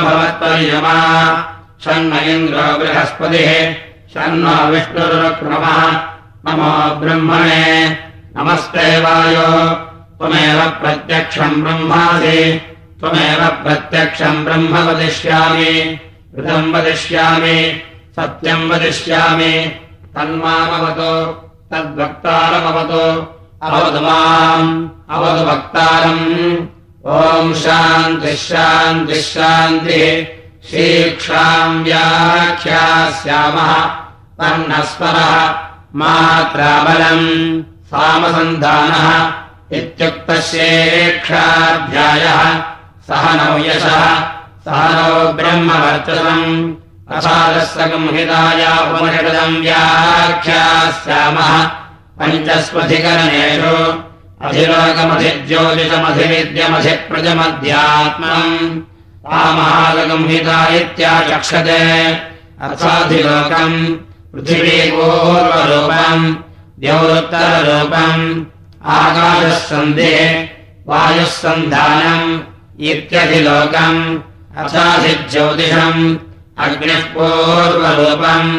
भवत्पर्यमा। शन्न इन्द्रो बृहस्पतिः। शन्नो विष्णुरुक्रमः। नमो ब्रह्मणे। नमस्ते वायो। त्वमेव प्रत्यक्षम् ब्रह्मासि। त्वमेव प्रत्यक्षम् ब्रह्म वदिष्यामि। ऋतम् वदिष्यामि। सत्यम् वदिष्यामि। तन्मामवतु। तद्वक्तारमवतु अवतु माम् अवतु वक्तारम् ॐ शान्तिः। शीक्षाम् व्याख्यास्यामः वर्णस्वरः मात्राबलम्। सामसन्धानः इत्युक्तस्येक्षाध्यायः सह नौ यशः सह नौ ब्रह्मवर्चनम् असादस्संहिताया उपनिषदम् व्याख्यास्यामः पञ्चस्वधिकरणेषु अधिलोकमधिज्योतिषमधिविद्यमधिप्रजमध्यात्मम् तामहालगंहिता इत्याचक्षते अर्थाधिलोकम् पृथिवीपूर्वरूपम् द्यौरुत्तररूपम् आकाशः सन्धिः वायुः सन्धानम् इत्यधिलोकम् अथाधिज्योतिषम् अग्निः पूर्वरूपम्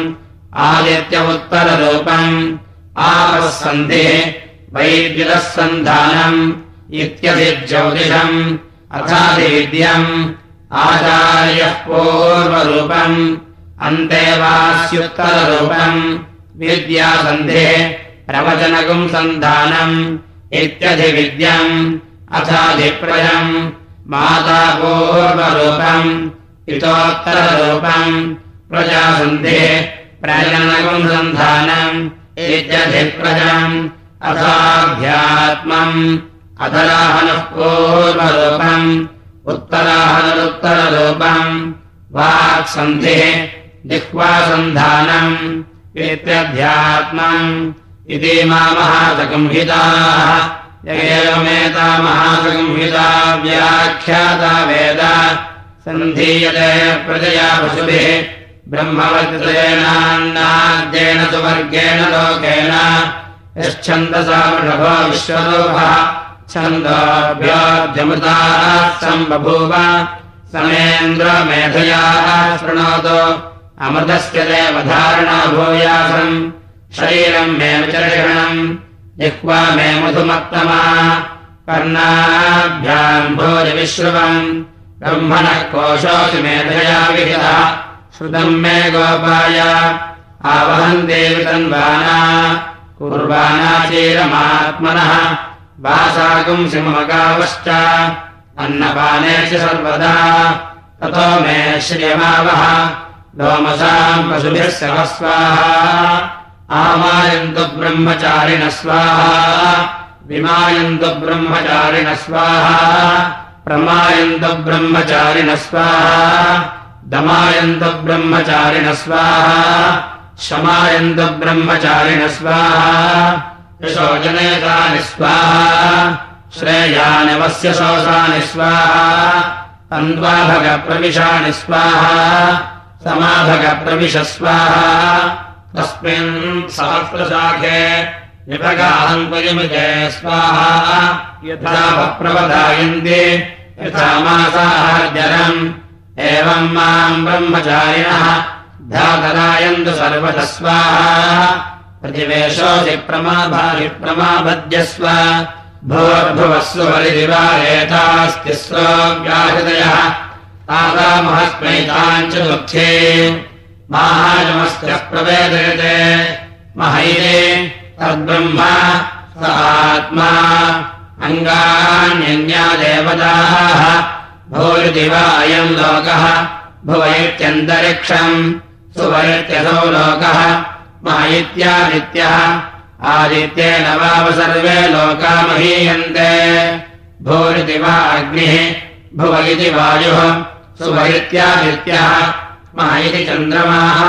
आदित्य उत्तररूपम् सन्धिः सन्धानम् इत्यधिज्योतिषम् अथादिविद्यम् आचार्यः पूर्वरूपम् अन्तेवास्युत्तररूपम् विद्यासन्धिः प्रवचनकम् सन्धानम् इत्यधिविद्यम् अथाधिप्रजम् माता पूर्वरूपम् इतोत्तररूपम् प्रजासन्धिः प्रजनकम् सन्धानम् इत्यधिप्रजम् अथाध्यात्मम् अधराहनः पूर्वरूपम् उत्तराहनरुत्तररूपम् वाक्सन्धिः जिह्वासन्धानम् इत्यध्यात्मम् इति मा एवमेता महासगंहिता व्याख्याता वेद सन्धीयते प्रजया पशुभिः ब्रह्मवर्तेनान्नाद्येन सुवर्गेण लोकेन। यच्छन्दसा छन्दोभ्योऽध्यमृताः सम्बभूव समेन्द्रमेधयाः शृणोतु। अमृतस्य देवधारणा भूयासम्। शरीरम् मे विचर्षणम्। जिह्वा मे मधुमत्तमा। कर्णाभ्याम् भोजविश्रुवम्। ब्रह्मणः कोशोऽसि मेधया विहितः श्रुतम् मे गोपाय। आवहम् देवि तन्वाना कुर्वाणाचीरमात्मनः सिंहगावश्च अन्नपानेषु सर्वदा। ततो मे श्रियमावः। लोमसाम् पशुभिः सह स्वाहा आमायन्तु ब्रह्मचारिण स्वाहा। विमायन्तु ब्रह्मचारिण स्वाहा। प्रमायन्तु ब्रह्मचारिण स्वाहा दमायन्तु ब्रह्मचारिण स्वाहा। शमायन्तु ब्रह्मचारिण स्वाहा। यशोजनेतानि स्वाहा। श्रेयानिवस्य शोषानि स्वाहा। तन्द्वाभगप्रविशानि स्वाहा। समाभगप्रविश स्वाहा। तस्मिन् सहस्रशाखे विभगाहन्त्वयमिते स्वाहा। यथा प्रवधायन्ति यथा मासाहार्जरम् एवम् माम् ब्रह्मचारिणः धातरायन्तु सर्वतः स्वाहा प्रतिवेशोऽसि प्रमाभारि प्रमाभद्यस्व भूर्भुवस्व बलिदिवारेतास्ति व्याहृदयः तादामहस्मैताम् च दुःखे माहाजमस्य प्रवेदयते महैरे तद्ब्रह्म स आत्मा अङ्गान्यन्या देवताः भूरिति वा अयम् लोकः भुवैत्यन्तरिक्षम् सुवैत्यसौ लोकः मा इत्यादित्यः आदित्येन वाव सर्वे लोका महीयन्ते। भूरिति वा अग्निः भुव इति वायुः सुवैत्यादित्यः मा इति चन्द्रमाः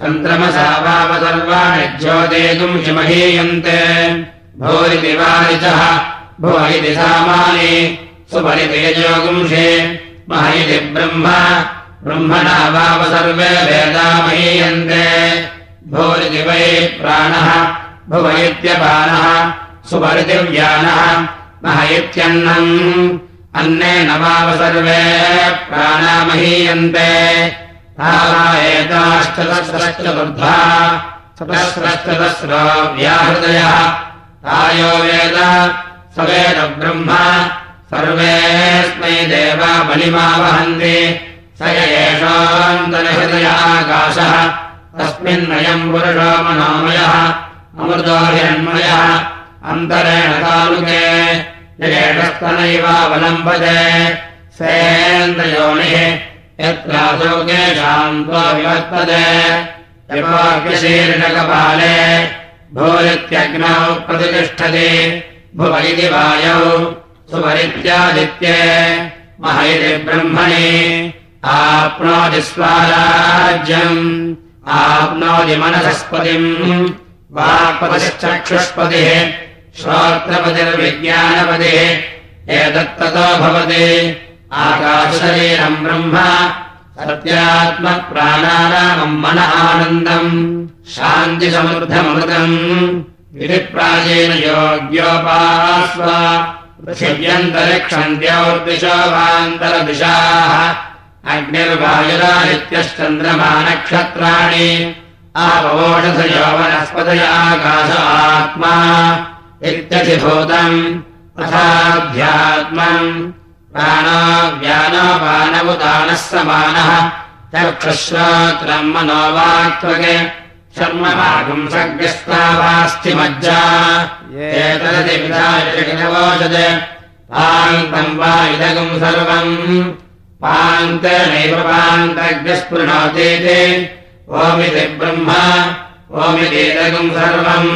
चन्द्रमसा वाव सर्वाणि ज्योतेतुम् हिमहीयन्ते भूरिति वारिचः भुव इति सामानि सुपरितेजोगुंषे मह इति ब्रह्म ब्रह्मणा वाव सर्वे वेदा महीयन्ते। भूरिति वै प्राणः भुव इत्यपानः सुपरिदिव्यानः मह इत्यन्नम् अन्नेन वाव सर्वे प्राणामहीयन्ते एताश्चतस्रश्चतुर्धा चतस्रश्चतस्रो व्याहृदयः तायो वेद स वेद ब्रह्म सर्वेऽस्मै देवा बलिमावहन्ति। स एषान्तरहृदय आकाशः तस्मिन्नयम् पुरुषो मनोमयः अमृतो हिरण्मयः अन्तरेण तालुके यजेतस्तनैवावलम्बते सेन्द्रयोनिः विवर्तते। यपाग्यशीर्षकपाले भूरित्यग्नौ प्रतिष्ठति। वायौ सुपरित्यादित्ये मह इति ब्रह्मणि आप्नोति स्वाराज्यम् आप्नोति मनसस्पतिम् वाक्पतिश्चक्षुष्पतिः श्रोत्रपतिर्विज्ञानपतिः एतत्ततो भवति। आकाशरीरम् ब्रह्म सत्यात्मप्राणानामम् मन आनन्दम् शान्तिसमृद्धमृतम् इति प्राचीन योग्योपास्व पृथिव्यन्तरिक्षन्त्योर्दिशोवान्तरदिशाः अग्निर्वायुरादित्यश्चन्द्रमानक्षत्राणि। आवोषधयो वनस्पतय आकाश आत्मा इत्यधिभूतम् तथाध्यात्मम् प्राणो व्यानोपानवुदानः समानः मनोवाक्त्वगे एतदतिविधायजगनवोषज पान्तम् वा इदगम् सर्वम् पान्तनैव पान्तग्रस्पृणोतीति ओमिति ब्रह्म ओमितीदगम् सर्वम्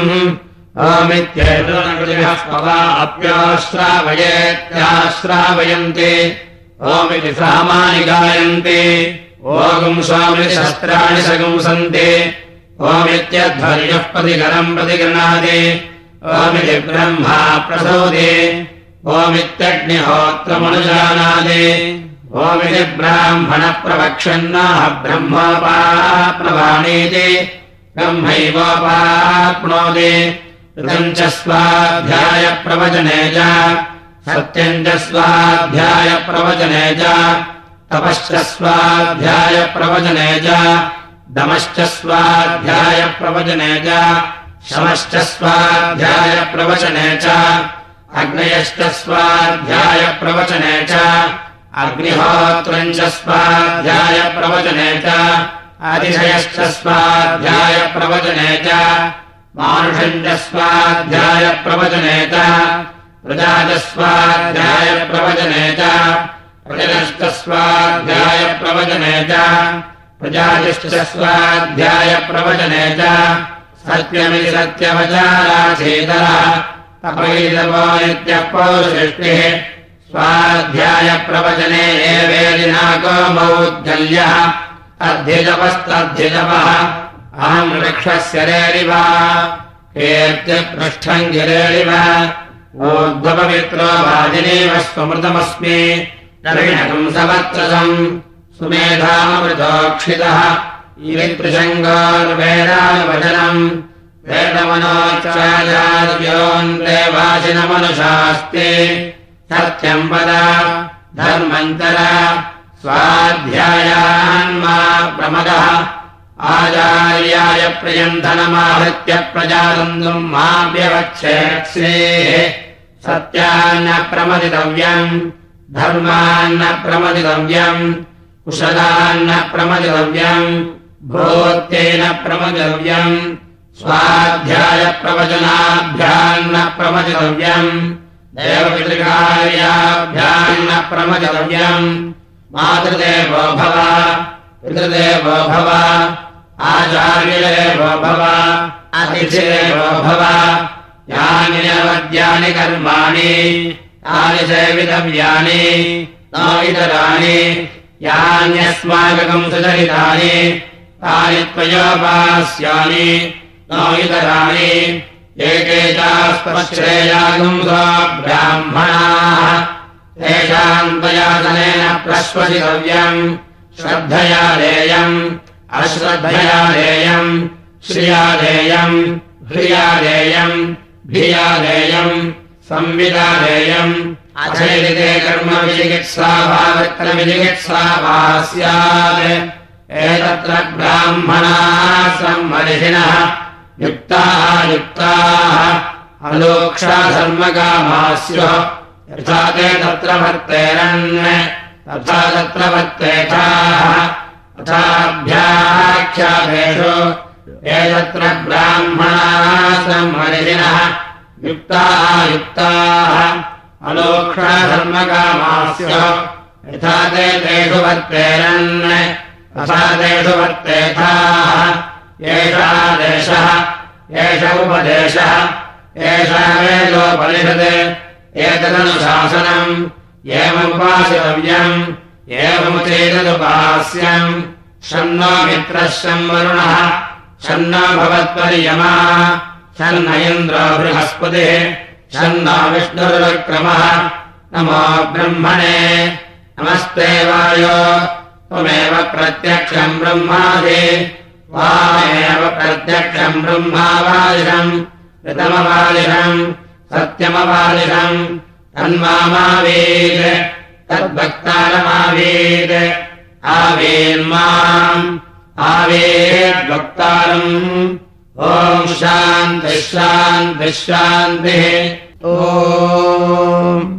ओमित्येतोऽप्याश्रावयेत्याश्रावयन्ति ओमिति सामानि गायन्ति। ओगुम् शस्त्राणि सगुंसन्ति ओमित्यध्वर्यः प्रतिगरम् प्रतिगृह्णाति। ओमिति ब्रह्मा प्रसौति। ओमित्यग्निहोत्रमनुजानाति। ओमिति ब्राह्मणप्रवक्षन्नाः ब्रह्मोपाप्नवाणीति ब्रह्मैवोपाप्नोति। ऋतम् च। स्वाध्यायप्रवचने च। सत्यम् च स्वाध्यायप्रवचने च तपश्च स्वाध्यायप्रवचने च दमश्च स्वाध्यायप्रवचने च। शमश्च स्वाध्यायप्रवचने च। अग्नयश्च स्वाध्यायप्रवचने च। अग्निहोत्रम् च स्वाध्यायप्रवचने च। अतिशयश्च स्वाध्यायप्रवचने च। मानुषम् च। स्वाध्यायप्रवचने च प्रजाजस्वाध्यायप्रवचने च। प्रजनश्च स्वाध्यायप्रवचने च प्रजातिश्च स्वाध्यायप्रवचने च सत्यमिति सत्यवचाराचेतरः तपैदवो नित्यः पौरुषष्टिः स्वाध्यायप्रवचने एवेदिनाको मौद्गल्यः अध्यजपस्तध्यजपः अहम् वृक्षस्य रेरिव कीर्त्यपृष्ठम् गिरेरिव ऊर्ध्वपवित्रो वाजिनीव स्वमृतमस्मि। नवीनकम् सवत्रसम् सुमेधामृतोक्षितः। इविप्रसङ्गोर्वेदानुवचनम् वेदमनोच्चार्योन्देवासिनमनुषास्ति सत्यम् पद। धर्मन्तर। स्वाध्यायान्मा प्रमदः। आचार्याय प्रियन्धनमाहृत्य प्रजातन्तुम् मा व्यवच्छेत्सेः सत्यान्न प्रमदितव्यम्। धर्मान्न प्रमदितव्यम् कुशलान्न प्रमदितव्यम् भूत्येन प्रमदितव्यम् स्वाध्यायप्रवचनाभ्यान्न प्रमदितव्यम् देवपितृकार्याभ्यान्न प्रमदितव्यम् मातृदेवो भव पितृदेवो भव आचार्यदेवो भव अतिथिदेवो भव यानि नवद्यानि कर्माणि तानि सेवितव्यानि न इतराणि यान्यस्माकम् सुचरितानि तानि त्वयोपास्यानि न इतराणि एके चास्पश्रेयागुम् ब्राह्मणाः। तेषाम् त्वयातनेन प्रश्वसितव्यम् श्रद्धया देयम् अश्रद्धया देयम् श्रिया देयम् ह्रिया देयम् भियादेयम् संविदादेयम् अचलिते कर्मविचिकित्सा वा वित्तविचिकित्सा वा स्यात् एतत्र ब्राह्मणाः युक्ताः युक्ताः। अलोक्षाधर्मकामास्युः यथा ते तत्र वर्तेरन् तथा तत्र वर्तेथाः। तथाभ्याख्यातेषु एतत्र ब्राह्मणाः युक्ताः युक्ताः अलोक्षाधर्मकामास्युः यथा ते तेषु वर्तेरन् तथा तेषु वर्तेथाः एषः देशः एष उपदेशः एषा वेदोपनिषत् एतदनुशासनम् एवमुपासितव्यम् एवमुचेतदुपास्यम्। शन्नो मित्रः शम् वरुणः शन्नो भवत्पर्यमा। शन्न इन्द्रो बृहस्पतिः शन्नो विष्णुरुक्रमः नमो ब्रह्मणे। नमस्ते वायो। त्वमेव प्रत्यक्षम् ब्रह्मादि। वामेव प्रत्यक्षम् ब्रह्मावादिशम् ऋतमवादिशम् सत्यमवादिशम् तन्मामावीत् तद्भक्तारमावीत् आवीर्माम् आवेद्वक्तारम् ॐ शान्तिः शान्तिः शान्तिः। ओ